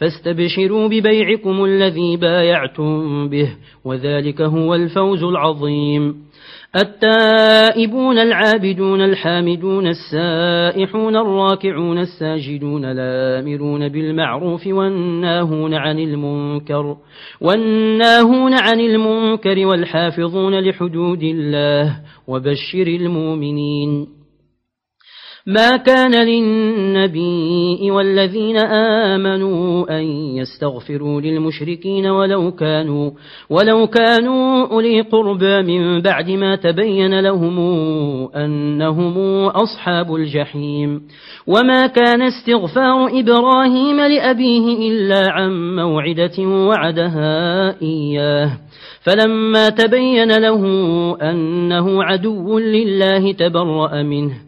فاستبشروا ببيعكم الذي بايعتم به وذلك هو الفوز العظيم. التائبون العابدون الحامدون السائحون الراكعون الساجدون الآمرون بالمعروف والناهون عن المنكر والناهون عن المنكر والحافظون لحدود الله وبشر المؤمنين. ما كان للنبي والذين آمنوا أن يستغفروا للمشركين ولو كانوا ولو كانوا أولي قربى من بعد ما تبين لهم أنهم أصحاب الجحيم. وما كان استغفار إبراهيم لأبيه إلا عن موعدة وعدها إياه. فلما تبين له أنه عدو لله تبرأ منه.